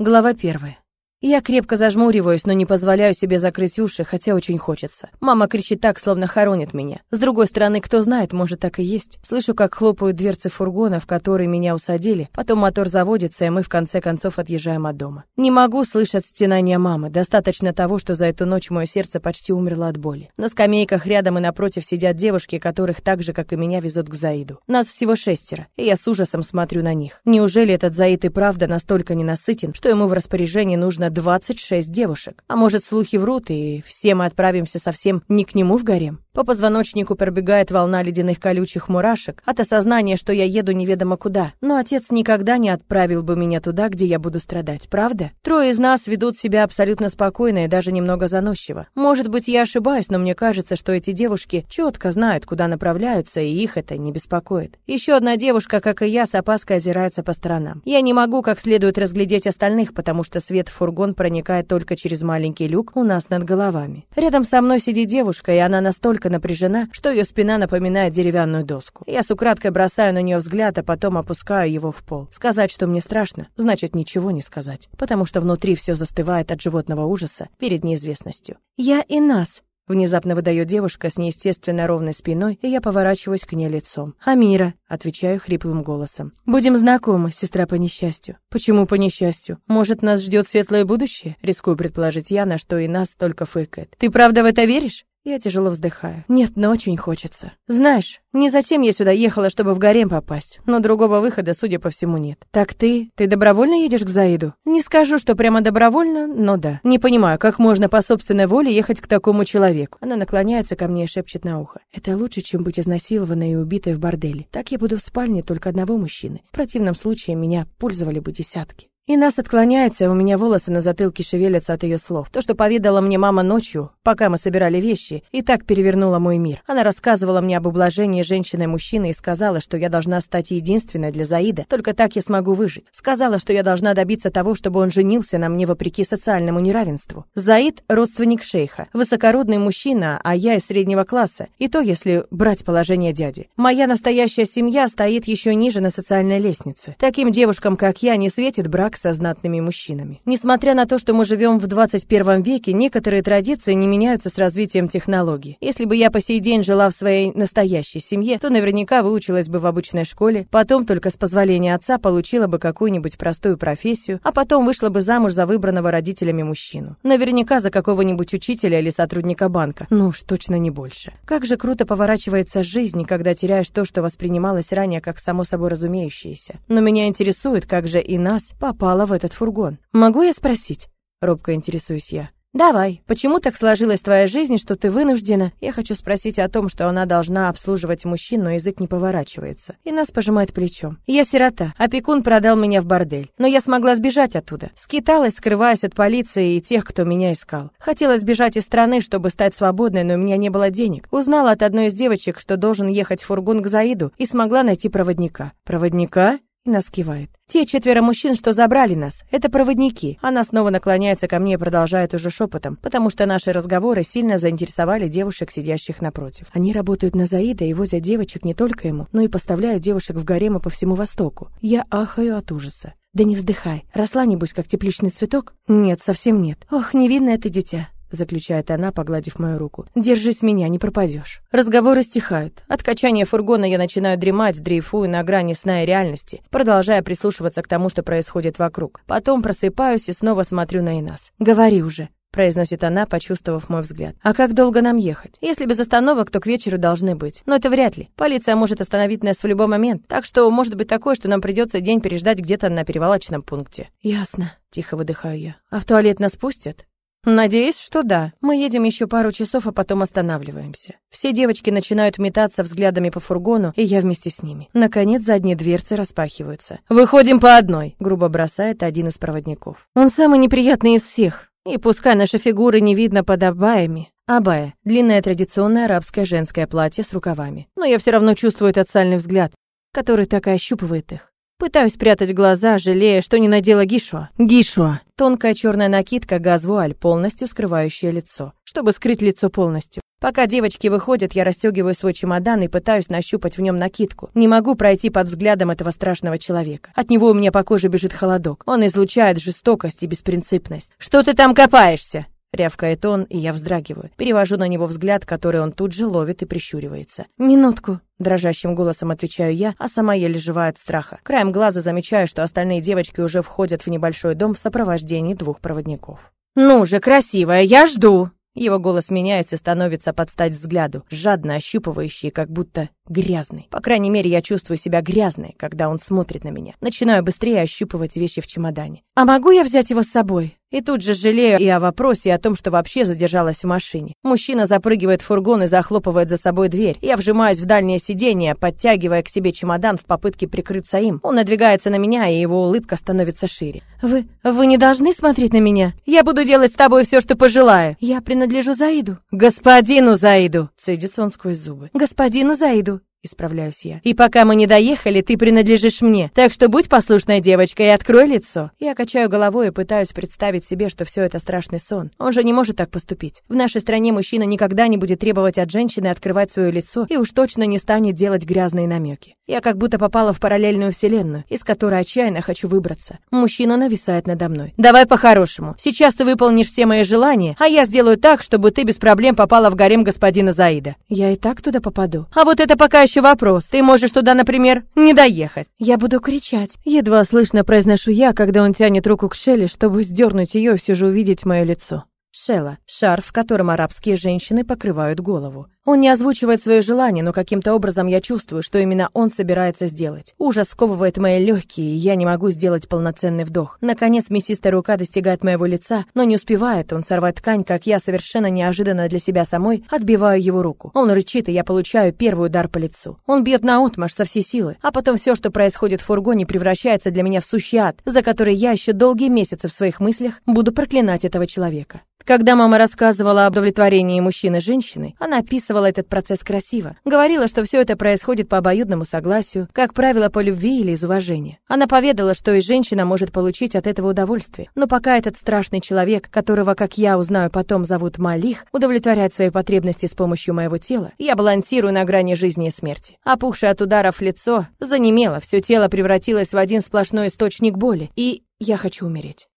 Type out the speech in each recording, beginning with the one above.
Глава первая. Я крепко зажмуриваюсь, но не позволяю себе закрыть уши, хотя очень хочется. Мама кричит так, словно хоронит меня. С другой стороны, кто знает, может так и есть. Слышу, как хлопают дверцы фургона, в который меня усадили. Потом мотор заводится, и мы в конце концов отъезжаем от дома. Не могу слышать стенания мамы. Достаточно того, что за эту ночь мое сердце почти умерло от боли. На скамейках рядом и напротив сидят девушки, которых так же, как и меня, везут к Заиду. Нас всего шестеро, и я с ужасом смотрю на них. Неужели этот Заид и правда настолько ненасытен, что ему в распоряжении нужно 26 девушек. А может, слухи врут, и все мы отправимся совсем не к нему в гарем? По позвоночнику пробегает волна ледяных колючих мурашек от осознания, что я еду неведомо куда. Но отец никогда не отправил бы меня туда, где я буду страдать, правда? Трое из нас ведут себя абсолютно спокойно и даже немного заносчиво. Может быть, я ошибаюсь, но мне кажется, что эти девушки четко знают, куда направляются, и их это не беспокоит. Еще одна девушка, как и я, с опаской озирается по сторонам. Я не могу как следует разглядеть остальных, потому что свет в фургон проникает только через маленький люк у нас над головами. Рядом со мной сидит девушка, и она настолько напряжена, что ее спина напоминает деревянную доску. Я с украдкой бросаю на нее взгляд, а потом опускаю его в пол. Сказать, что мне страшно, значит ничего не сказать, потому что внутри все застывает от животного ужаса перед неизвестностью. «Я и нас», Внезапно выдает девушка с неестественно ровной спиной, и я поворачиваюсь к ней лицом. «Амира», — отвечаю хриплым голосом. «Будем знакомы, сестра по несчастью». «Почему по несчастью? Может, нас ждет светлое будущее?» Рискую предположить я, на что и нас только фыркает. «Ты правда в это веришь?» Я тяжело вздыхаю. Нет, но очень хочется. Знаешь, не затем я сюда ехала, чтобы в гарем попасть, но другого выхода, судя по всему, нет. Так ты, ты добровольно едешь к Заиду? Не скажу, что прямо добровольно, но да. Не понимаю, как можно по собственной воле ехать к такому человеку. Она наклоняется ко мне и шепчет на ухо. Это лучше, чем быть изнасилованной и убитой в борделе. Так я буду в спальне только одного мужчины. В противном случае меня пользовали бы десятки. И нас отклоняется, у меня волосы на затылке шевелятся от ее слов. То, что поведала мне мама ночью, пока мы собирали вещи, и так перевернула мой мир. Она рассказывала мне об ублажении женщины и мужчины и сказала, что я должна стать единственной для Заида, только так я смогу выжить. Сказала, что я должна добиться того, чтобы он женился на мне вопреки социальному неравенству. Заид – родственник шейха, высокородный мужчина, а я из среднего класса, и то, если брать положение дяди. Моя настоящая семья стоит еще ниже на социальной лестнице. Таким девушкам, как я, не светит брак со знатными мужчинами. Несмотря на то, что мы живем в 21 веке, некоторые традиции не меняются с развитием технологий. Если бы я по сей день жила в своей настоящей семье, то наверняка выучилась бы в обычной школе, потом только с позволения отца получила бы какую-нибудь простую профессию, а потом вышла бы замуж за выбранного родителями мужчину. Наверняка за какого-нибудь учителя или сотрудника банка. Ну уж точно не больше. Как же круто поворачивается жизнь, когда теряешь то, что воспринималось ранее как само собой разумеющееся. Но меня интересует, как же и нас, папа попала в этот фургон. Могу я спросить? Робко интересуюсь я. Давай, почему так сложилась твоя жизнь, что ты вынуждена? Я хочу спросить о том, что она должна обслуживать мужчин, но язык не поворачивается. И нас пожимает плечом. Я сирота. Опекун продал меня в бордель. Но я смогла сбежать оттуда. Скиталась, скрываясь от полиции и тех, кто меня искал. Хотела сбежать из страны, чтобы стать свободной, но у меня не было денег. Узнала от одной из девочек, что должен ехать в фургон к Заиду, и смогла найти проводника. Проводника? И нас кивает. Те четверо мужчин, что забрали нас, это проводники. Она снова наклоняется ко мне и продолжает уже шепотом, потому что наши разговоры сильно заинтересовали девушек, сидящих напротив. Они работают на Заида и возят девочек не только ему, но и поставляют девушек в гаремы по всему Востоку. Я ахаю от ужаса. Да не вздыхай. Росла, небось, как тепличный цветок? Нет, совсем нет. Ох, невинное ты дитя заключает она, погладив мою руку. Держись меня, не пропадешь. Разговоры стихают. От качания фургона я начинаю дремать, дрейфую на грани сна и реальности, продолжая прислушиваться к тому, что происходит вокруг. Потом просыпаюсь и снова смотрю на Инас. Говори уже. Произносит она, почувствовав мой взгляд. «А как долго нам ехать? Если без остановок, то к вечеру должны быть. Но это вряд ли. Полиция может остановить нас в любой момент. Так что может быть такое, что нам придется день переждать где-то на перевалочном пункте». «Ясно», — тихо выдыхаю я. «А в туалет нас пустят?» Надеюсь, что да. Мы едем еще пару часов, а потом останавливаемся. Все девочки начинают метаться взглядами по фургону, и я вместе с ними. Наконец, задние дверцы распахиваются. «Выходим по одной», — грубо бросает один из проводников. «Он самый неприятный из всех. И пускай наши фигуры не видно под абаями, Абая – длинное традиционное арабское женское платье с рукавами. Но я все равно чувствую этот сальный взгляд, который так и ощупывает их. Пытаюсь прятать глаза, жалея, что не надела гишуа. Гишуа. Тонкая черная накидка газвуаль, полностью скрывающая лицо, чтобы скрыть лицо полностью. Пока девочки выходят, я расстегиваю свой чемодан и пытаюсь нащупать в нем накидку. Не могу пройти под взглядом этого страшного человека. От него у меня по коже бежит холодок. Он излучает жестокость и беспринципность. «Что ты там копаешься?» Рявкает он, и я вздрагиваю. Перевожу на него взгляд, который он тут же ловит и прищуривается. «Минутку», — дрожащим голосом отвечаю я, а сама еле жива от страха. Краем глаза замечаю, что остальные девочки уже входят в небольшой дом в сопровождении двух проводников. «Ну же, красивая, я жду!» Его голос меняется и становится под стать взгляду, жадно ощупывающий, как будто грязный. По крайней мере, я чувствую себя грязной, когда он смотрит на меня. Начинаю быстрее ощупывать вещи в чемодане. «А могу я взять его с собой?» И тут же жалею и о вопросе, и о том, что вообще задержалась в машине. Мужчина запрыгивает в фургон и захлопывает за собой дверь. Я вжимаюсь в дальнее сиденье, подтягивая к себе чемодан в попытке прикрыться им. Он надвигается на меня, и его улыбка становится шире. «Вы... вы не должны смотреть на меня? Я буду делать с тобой все, что пожелаю. Я принадлежу Заиду». «Господину Заиду!» — цедится он сквозь зубы. «Господину Заиду!» Исправляюсь я. И пока мы не доехали, ты принадлежишь мне. Так что будь послушной девочкой и открой лицо. Я качаю головой и пытаюсь представить себе, что все это страшный сон. Он же не может так поступить. В нашей стране мужчина никогда не будет требовать от женщины открывать свое лицо и уж точно не станет делать грязные намеки. Я как будто попала в параллельную вселенную, из которой отчаянно хочу выбраться. Мужчина нависает надо мной. Давай по-хорошему. Сейчас ты выполнишь все мои желания, а я сделаю так, чтобы ты без проблем попала в гарем господина Заида. Я и так туда попаду. А вот это пока еще вопрос. Ты можешь туда, например, не доехать. Я буду кричать. Едва слышно произношу я, когда он тянет руку к Шелли, чтобы сдернуть ее и все же увидеть мое лицо. Шела – шарф, в котором арабские женщины покрывают голову. Он не озвучивает свои желания, но каким-то образом я чувствую, что именно он собирается сделать. Ужас сковывает мои легкие, и я не могу сделать полноценный вдох. Наконец, мясистая рука достигает моего лица, но не успевает он сорвать ткань, как я совершенно неожиданно для себя самой отбиваю его руку. Он рычит, и я получаю первый удар по лицу. Он бьет наотмашь со всей силы, а потом все, что происходит в фургоне, превращается для меня в сущий ад, за который я еще долгие месяцы в своих мыслях буду проклинать этого человека. Когда мама рассказывала об удовлетворении мужчины женщины, она описывала этот процесс красиво. Говорила, что все это происходит по обоюдному согласию, как правило, по любви или из уважения. Она поведала, что и женщина может получить от этого удовольствие. Но пока этот страшный человек, которого, как я узнаю потом, зовут Малих, удовлетворяет свои потребности с помощью моего тела, я балансирую на грани жизни и смерти. Опухшее от ударов лицо занемело, все тело превратилось в один сплошной источник боли, и я хочу умереть.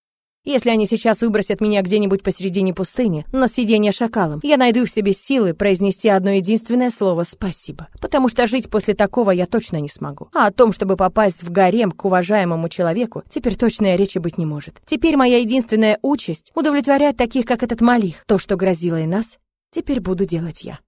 Если они сейчас выбросят меня где-нибудь посередине пустыни, на съедение шакалом, я найду в себе силы произнести одно единственное слово «спасибо». Потому что жить после такого я точно не смогу. А о том, чтобы попасть в гарем к уважаемому человеку, теперь точно речи быть не может. Теперь моя единственная участь — удовлетворять таких, как этот Малих. То, что грозило и нас, теперь буду делать я.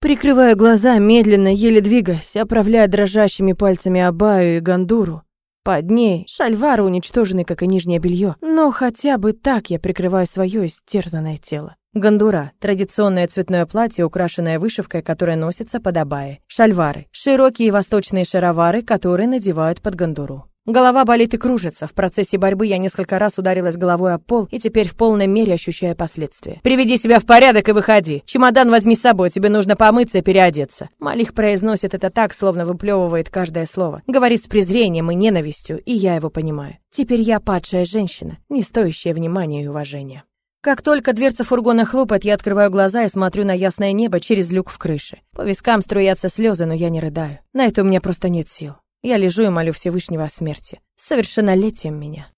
Прикрывая глаза, медленно, еле двигаясь, оправляя дрожащими пальцами Абаю и Гандуру, под ней шальвары уничтожены, как и нижнее белье, но хотя бы так я прикрываю свое истерзанное тело. Гандура – традиционное цветное платье, украшенное вышивкой, которое носится под абайи. Шальвары – широкие восточные шаровары, которые надевают под гандуру. Голова болит и кружится. В процессе борьбы я несколько раз ударилась головой об пол и теперь в полной мере ощущаю последствия. «Приведи себя в порядок и выходи. Чемодан возьми с собой, тебе нужно помыться и переодеться». Малих произносит это так, словно выплевывает каждое слово. Говорит с презрением и ненавистью, и я его понимаю. Теперь я падшая женщина, не стоящая внимания и уважения. Как только дверца фургона хлопает, я открываю глаза и смотрю на ясное небо через люк в крыше. По вискам струятся слезы, но я не рыдаю. На это у меня просто нет сил. Я лежу и молю Всевышнего о смерти. С совершеннолетием меня.